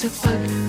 sa fuck.